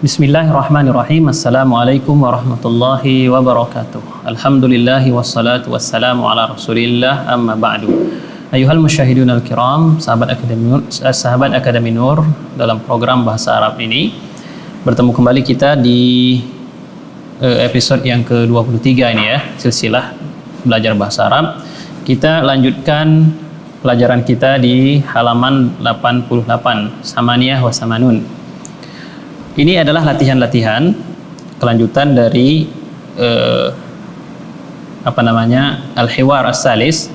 Bismillahirrahmanirrahim. Assalamualaikum warahmatullahi wabarakatuh. Alhamdulillah wassalatu wassalamu ala Rasulillah amma ba'du. Ayuhal musyahidun al-kiram, sahabat Akademi Nur, eh, sahabat Akademi Nur dalam program bahasa Arab ini bertemu kembali kita di eh, episode yang ke-23 ini ya, silsilah belajar bahasa Arab. Kita lanjutkan pelajaran kita di halaman 88 Samaniyah wa Samanun ini adalah latihan-latihan kelanjutan dari eh, apa namanya al-hiwar as-salis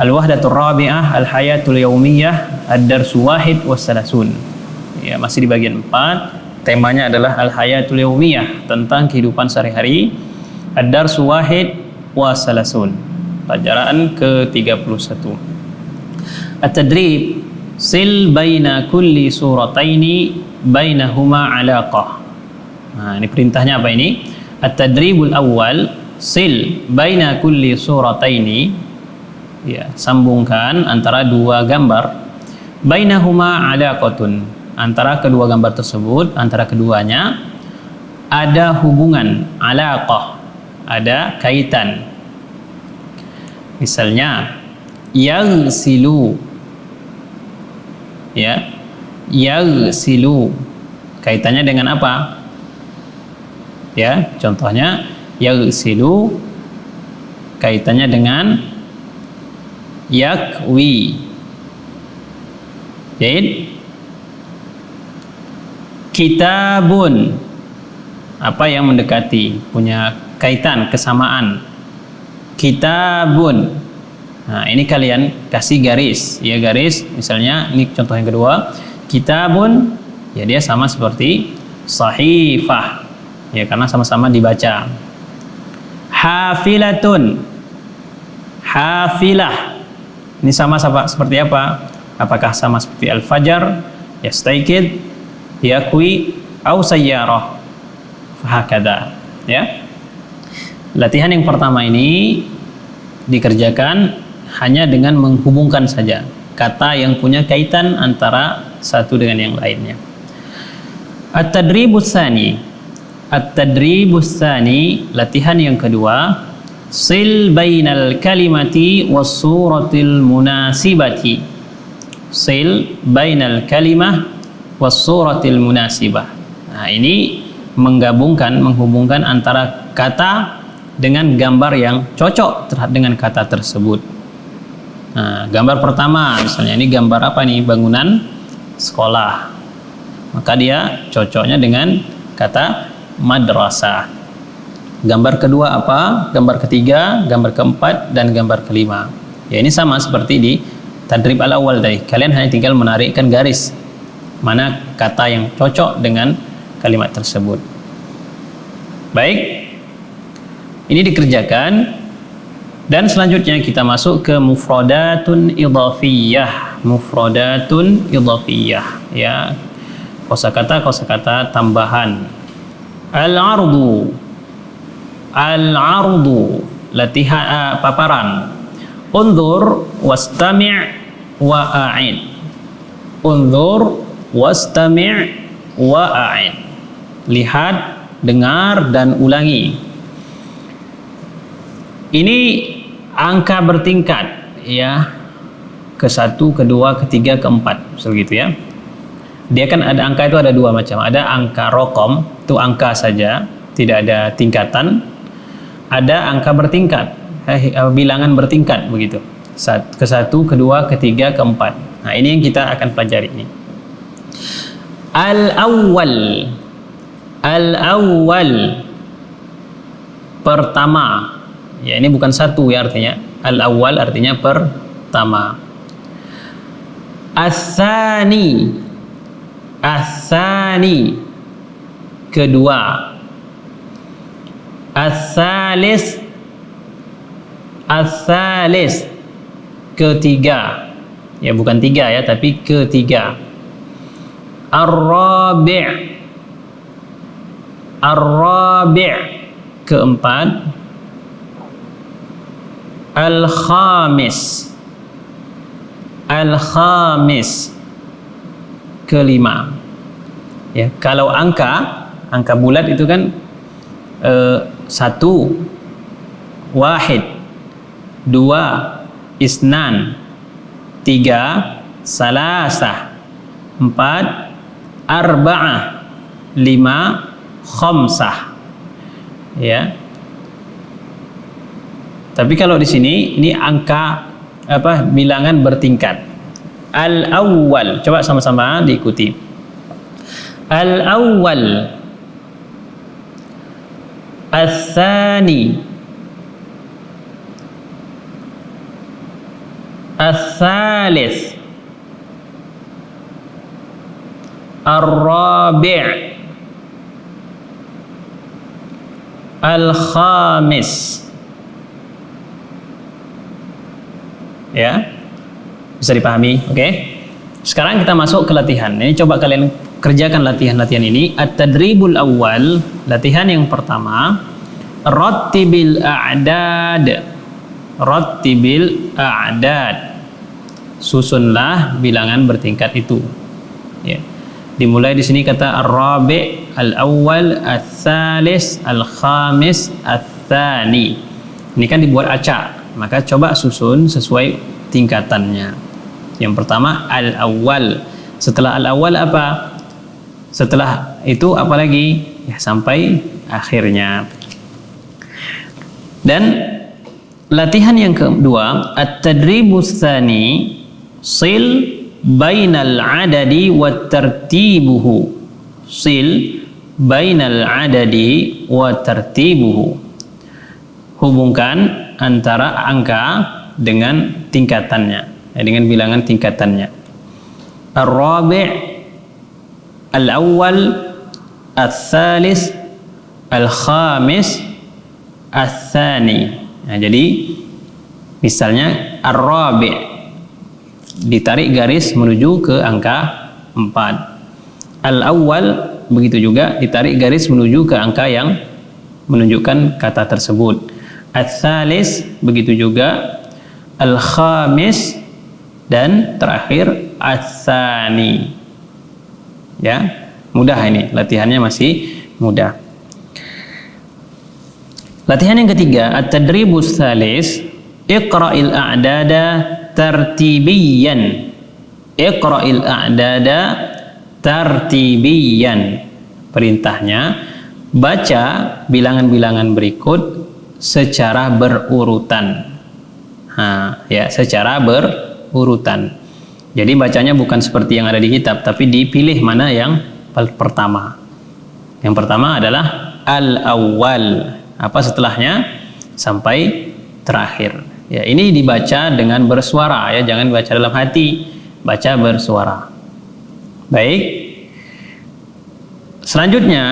al-wahdatur rabi'ah al-hayatul yaumiyah ad-darsu wahid wassalasun ya masih di bagian 4 temanya adalah al-hayatul yaumiyah tentang kehidupan sehari-hari ad-darsu wahid wassalasun pelajaran ke-31 at-tadrib sil baina kulli surataini bainahuma alaqah. Nah, ini perintahnya apa ini? At-tadribul awal sil baina kulli surataini ya, sambungkan antara dua gambar bainahuma alaqatun. Antara kedua gambar tersebut, antara keduanya ada hubungan alaqah, ada kaitan. Misalnya yang silu ya. Yaghsilu. Kaitannya dengan apa? Ya contohnya yaghsilu. Kaitannya dengan yakwi. Jadi kitabun. Apa yang mendekati? Punya kaitan kesamaan. Kitabun Nah, ini kalian kasih garis, ya garis. Misalnya ini contoh yang kedua, kitabun ya dia sama seperti sahifah. Ya karena sama-sama dibaca. Hafilatun. Hafilah. Ini sama, sama seperti apa? Apakah sama seperti al-fajar, yastaikid, yakwi, au sayyarah? Fahakada. Ya. Latihan yang pertama ini dikerjakan hanya dengan menghubungkan saja kata yang punya kaitan antara satu dengan yang lainnya. At-tadribus tsani. At-tadribus tsani, latihan yang kedua, sil bainal kalimati was suratil munasibati. Sil bainal kalimah was suratil munasibah. Nah, ini menggabungkan, menghubungkan antara kata dengan gambar yang cocok terhadap dengan kata tersebut. Nah, gambar pertama misalnya ini gambar apa nih? Bangunan sekolah. Maka dia cocoknya dengan kata madrasah. Gambar kedua apa? Gambar ketiga, gambar keempat, dan gambar kelima. Ya ini sama seperti di tadrib al awal tadi. Kalian hanya tinggal menarikkan garis mana kata yang cocok dengan kalimat tersebut. Baik, ini dikerjakan dan selanjutnya kita masuk ke mufradatun idhafiyah. Mufradatun idhafiyah ya. Kosakata kosakata tambahan. Al-ardu. Al-ardu latihan uh, paparan. Unzur wastami' wa a'id. Unzur wastami' wa a'id. Lihat, dengar dan ulangi. Ini angka bertingkat ya ke satu, kedua, ketiga, keempat segitu ya. Dia kan ada angka itu ada dua macam. Ada angka rokom itu angka saja, tidak ada tingkatan. Ada angka bertingkat, eh, eh bilangan bertingkat begitu. Ke satu, kedua, ketiga, keempat. Nah ini yang kita akan pelajari ini. Al awal, al awal pertama Ya, ini bukan satu ya artinya. Al-awwal artinya pertama. Asani. Asani. Kedua. Asalis. Asalis. Ketiga. Ya, bukan tiga ya, tapi ketiga. Ar-rabi' keempat Al-khamis. Al-khamis. Kelima. Ya, kalau angka angka bulat itu kan eh, satu wahid dua isnan tiga salasah empat arba'ah lima khamsah. Ya tapi kalau di sini ini angka apa bilangan bertingkat. Al awwal. Coba sama-sama diikuti. Al-awwal Al-thani Al-thalith Al-rabi' Al-khamis Ya. Bisa dipahami, oke? Okay? Sekarang kita masuk ke latihan. Ini coba kalian kerjakan latihan-latihan ini. At-tadribul awal latihan yang pertama. Rattibil a'dad. Rattibil a'dad. Susunlah bilangan bertingkat itu. Ya. Dimulai di sini kata ar-rabi al-awwal al-thalis al-khamis al-thani ini kan dibuat acak maka coba susun sesuai tingkatannya. Yang pertama al-awwal. Setelah al-awwal apa? Setelah itu apalagi ya sampai akhirnya. Dan latihan yang kedua at-tadribus tsani sil bainal adadi wa tartibuhu. Sil bainal adadi wa tartibuhu. Hubungkan antara angka dengan tingkatannya. Ya, dengan bilangan tingkatannya. Ar-rabi' al-awwal al-thalis al-khamis al-thani nah, jadi misalnya ar-rabi ditarik garis menuju ke angka 4 al-awwal begitu juga ditarik garis menuju ke angka yang menunjukkan kata tersebut al-thalis begitu juga al-khamis dan terakhir al-thani ya mudah ini latihannya masih mudah. Latihan yang ketiga at-tadribus thalis iqra'il a'dada tartibiyan. Iqra'il a'dada tartibiyan. Perintahnya baca bilangan-bilangan berikut secara berurutan ha, ya secara berurutan jadi bacanya bukan seperti yang ada di kitab, tapi dipilih mana yang pertama. Yang pertama adalah al-awwal. Apa setelahnya? Sampai terakhir. Ya, ini dibaca dengan bersuara ya, jangan baca dalam hati, baca bersuara. Baik. Selanjutnya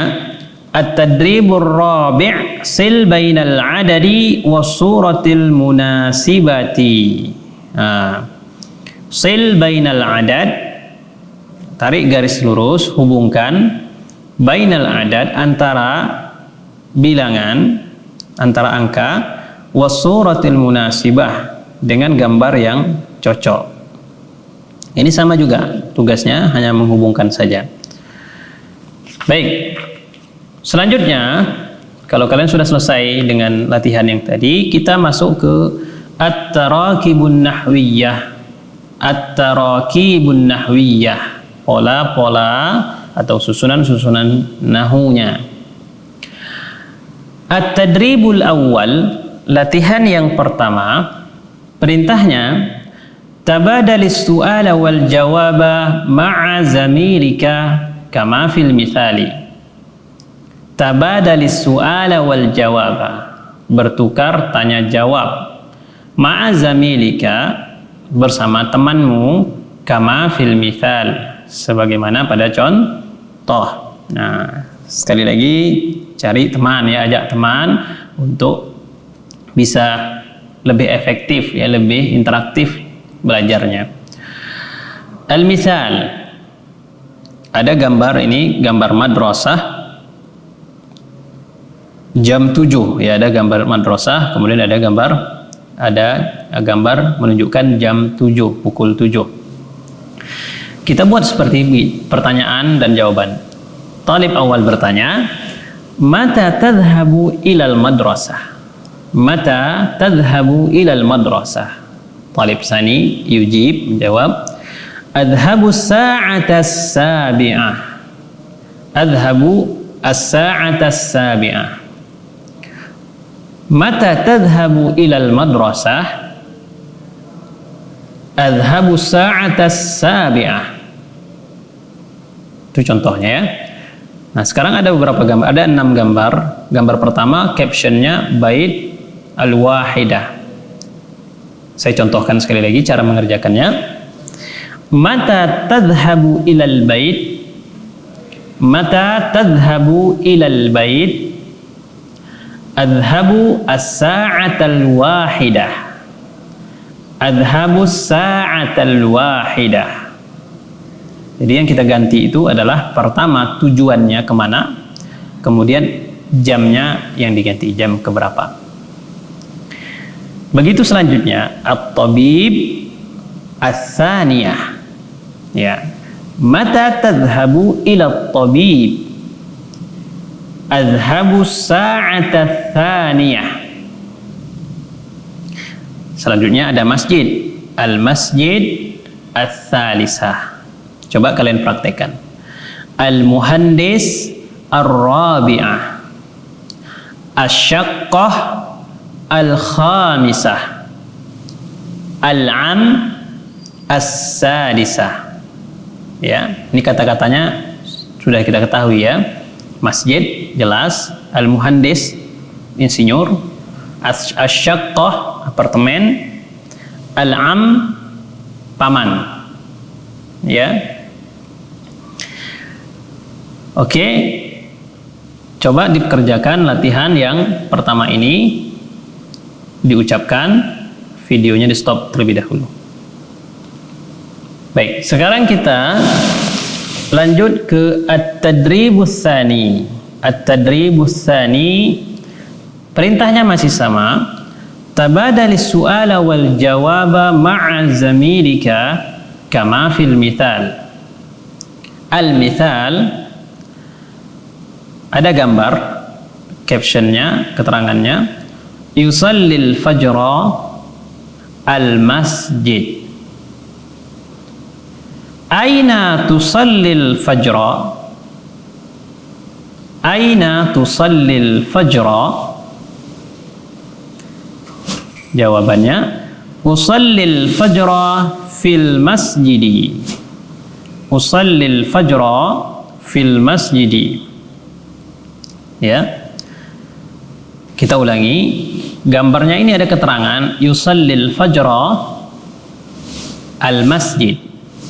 At-tadribur rabi' sil bainal adadi was suratil munasibati. Nah, sil bainal adad tarik garis lurus hubungkan bainal adad antara bilangan antara angka wasuratil munasibah dengan gambar yang cocok. Ini sama juga tugasnya hanya menghubungkan saja. Baik. Selanjutnya kalau kalian sudah selesai dengan latihan yang tadi kita masuk ke at-tarakibun nahwiyah. At-tarakibun nahwiyah. Pola-pola atau susunan-susunan nahunya. At-tadribul awal latihan yang pertama perintahnya tabadalis su'ala wal jawaba ma'a zamilika kama fil misali tabadalis su'ala wal jawaba bertukar tanya jawab. Ma'a zamilika bersama temanmu kama fil mithal. Sebagaimana pada contoh. Nah, sekali lagi cari teman ya, ajak teman untuk bisa lebih efektif ya, lebih interaktif belajarnya. Al-misal ada gambar ini gambar madrasah jam 7 ya ada gambar madrasah kemudian ada gambar ada gambar menunjukkan jam 7, pukul 7. Kita buat seperti pertanyaan dan jawaban. Talib awal bertanya, "Mata tadhhabu ilal madrasah?" Mata tadhhabu ilal madrasah? Talib sani yujib menjawab, "Adhabu sa'ata sabi'ah." Adhabu as-sa'ata sabi'ah. Mata tadhhabu ilal madrasah? Adhabu sa'ata sabi'ah. Itu contohnya ya. Nah sekarang ada beberapa gambar, ada enam gambar. Gambar pertama captionnya bait al-wahidah. Saya contohkan sekali lagi cara mengerjakannya. Mata tadhabu ilal bait Mata tadhabu ilal bait Adhabu as-sa'atal wahidah Adhabu as-sa'atal wahidah jadi yang kita ganti itu adalah pertama tujuannya ke mana, kemudian jamnya yang diganti jam keberapa. Begitu selanjutnya at-tabib as-saniyah. Ya. Mata tadhhabu ila at-tabib? Adhhabu sa'ata thaniyah. Selanjutnya ada masjid. Al-masjid al-thalisah. Coba kalian praktekkan. Al-muhandis ar-rabi'ah. Asyaqqah al-khamisah. Al-am as-sadisah. Ya, ini kata-katanya sudah kita ketahui ya. Masjid jelas, al-muhandis insinyur, asyaqqah apartemen, al-am paman. Ya, Oke, coba dikerjakan latihan yang pertama ini diucapkan, videonya di stop terlebih dahulu. Baik, sekarang kita lanjut ke at-tadribus tsani. At-tadribus tsani perintahnya masih sama. Tabadalis su'ala wal jawaba ma'a zamilika kama fil mithal. Al-mithal ada gambar captionnya keterangannya yusallil fajra al masjid aina tusallil fajra aina tusallil fajra? Jawabannya usallil fajra fil masjidi. Usallil fajra fil masjidi. Ya. Kita ulangi gambarnya ini ada keterangan yusallil fajra al masjid.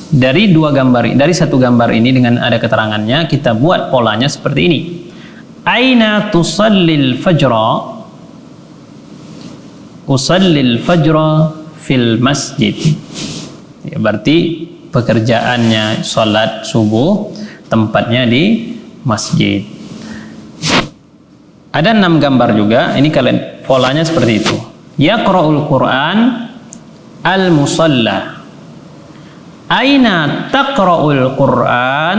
Dari dua gambar dari satu gambar ini dengan ada keterangannya kita buat polanya seperti ini aina tusallil fajra usallil fajra fil masjid ya, berarti pekerjaannya salat subuh tempatnya di masjid ada enam gambar juga. Ini kalian polanya seperti itu. Yaqra'ul Quran al-musalla. Aina taqra'ul Quran?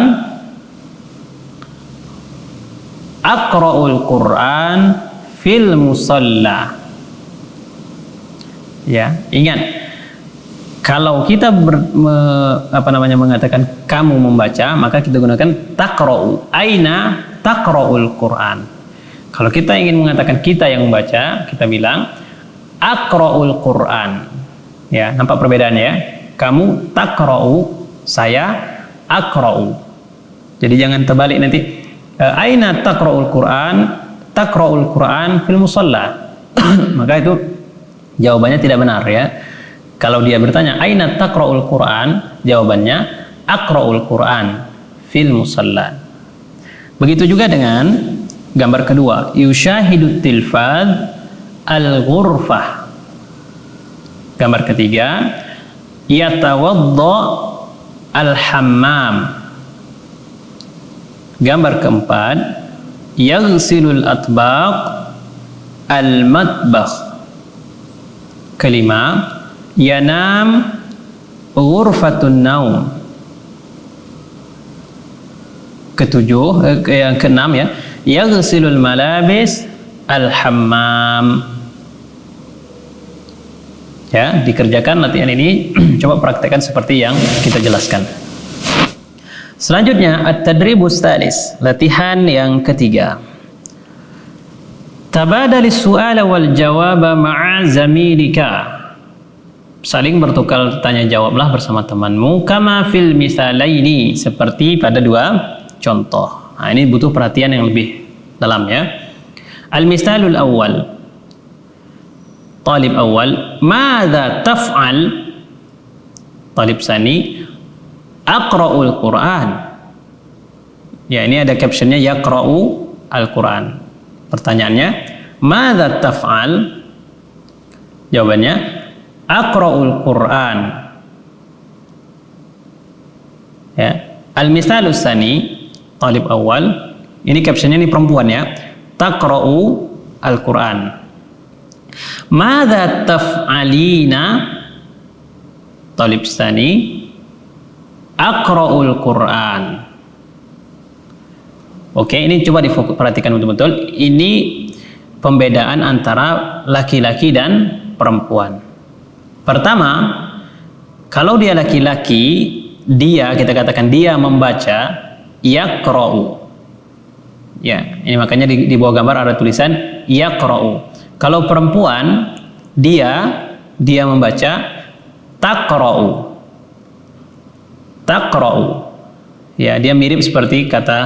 Aqra'ul Quran fil musalla. Ya, ingat kalau kita ber, me, apa namanya mengatakan kamu membaca, maka kita gunakan taqra'u. Aina taqra'ul Quran? Kalau kita ingin mengatakan kita yang membaca, kita bilang akra'ul Quran. Ya, nampak perbedaannya ya? Kamu takra'u, saya akra'u. Jadi jangan terbalik nanti. Eh, aina takra'ul Quran? Takra'ul Quran fil musalla. Maka itu jawabannya tidak benar ya. Kalau dia bertanya aina takra'ul Quran? Jawabannya akra'ul Quran fil musalla. Begitu juga dengan Gambar kedua, yushahidu tilfad al-ghurfah. Gambar ketiga, yatawadda al-hammam. Gambar keempat, yaghsilul atbaq al-matbakh. Kelima, yanam ghurfatun naum. ketujuh eh, yang keenam ya yaghsilul malabis al-hammam ya dikerjakan latihan ini coba praktekkan seperti yang kita jelaskan selanjutnya at-tadribus talis latihan yang ketiga. Tabadalis su'ala wal jawaba ma'a zamilika. Saling bertukar tanya jawablah bersama temanmu kama fil misalaini seperti pada dua contoh. Nah, ini butuh perhatian yang lebih dalam ya. Al-misalul awal. Talib awal, "Madza taf'al?" Talib sani, "Aqra'ul Qur'an." Ya, ini ada captionnya yaqra'u al-Qur'an. Pertanyaannya, "Madza taf'al?" Jawabannya, "Aqra'ul Qur'an." Ya. Al-misalus sani, talib awal, ini captionnya ini perempuan ya taqra'u al-Quran. Mada taf'alina Talib Stani Aqra'ul Quran Oke ini coba diperhatikan betul-betul Ini pembedaan antara laki-laki dan perempuan Pertama Kalau dia laki-laki Dia, kita katakan dia membaca Yaqra'u Ya, ini makanya di, di bawah gambar ada tulisan yaqra'u. Kalau perempuan dia dia membaca taqra'u. Taqra'u. Ya, dia mirip seperti kata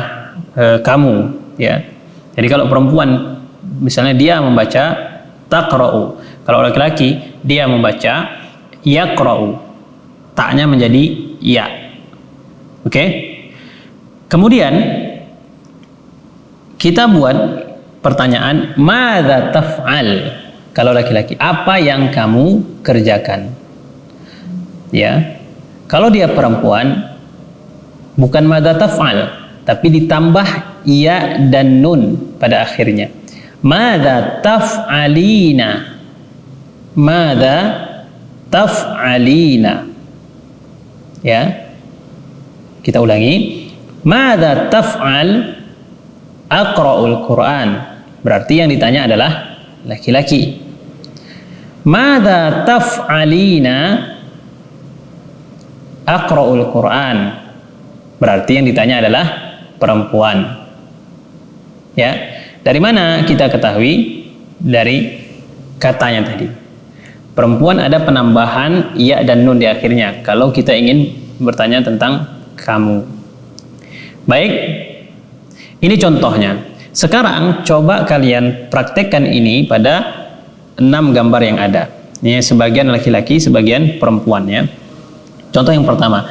e, kamu, ya. Jadi kalau perempuan misalnya dia membaca taqra'u. Kalau laki-laki dia membaca yaqra'u. Taknya menjadi ya. Oke? Okay? Kemudian kita buat pertanyaan madza taf'al kalau laki-laki apa yang kamu kerjakan ya kalau dia perempuan bukan madza taf'al tapi ditambah ya dan nun pada akhirnya. Madza taf'alina. Madza taf'alina. Ya. Kita ulangi. Madza taf'al aqra'ul Quran. Berarti yang ditanya adalah laki-laki. Mada taf'alina aqra'ul Quran. Berarti yang ditanya adalah perempuan. Ya. Dari mana kita ketahui? Dari katanya tadi. Perempuan ada penambahan ya dan nun di akhirnya kalau kita ingin bertanya tentang kamu. Baik, ini contohnya. Sekarang coba kalian praktekkan ini pada enam gambar yang ada. Ini sebagian laki-laki, sebagian perempuan ya. Contoh yang pertama,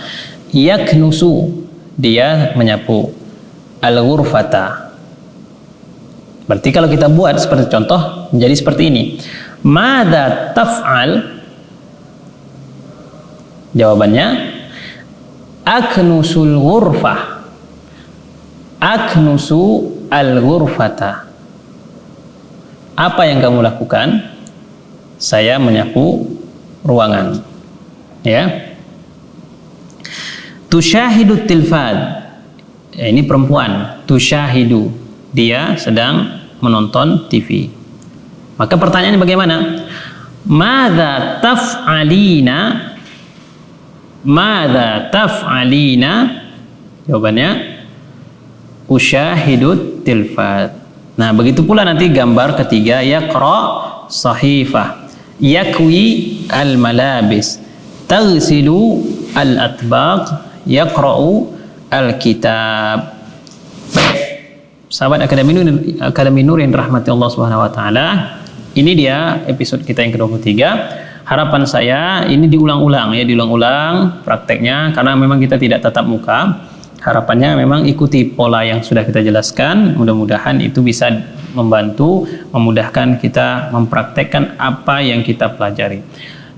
yaknusu dia menyapu al-ghurfata. Berarti kalau kita buat seperti contoh menjadi seperti ini. Mada taf'al? Jawabannya aknusul ghurfah aknusu al-ghurfata. Apa yang kamu lakukan? Saya menyapu ruangan. Ya. Tusyahidu tilfad. Ya, ini perempuan. Tusyahidu. Dia sedang menonton TV. Maka pertanyaannya bagaimana? Mada taf'alina? Mada taf'alina? Jawabannya usyahidut tilfat. Nah, begitu pula nanti gambar ketiga yaqra sahifah, yakwi al malabis, taghsilu al atbaq, yaqra'u al kitab. Sahabat Akademi Nur, Akademi Nur yang dirahmati Allah Subhanahu wa taala, ini dia episode kita yang ke-23. Harapan saya ini diulang-ulang ya, diulang-ulang prakteknya karena memang kita tidak tatap muka harapannya memang ikuti pola yang sudah kita jelaskan mudah-mudahan itu bisa membantu memudahkan kita mempraktekkan apa yang kita pelajari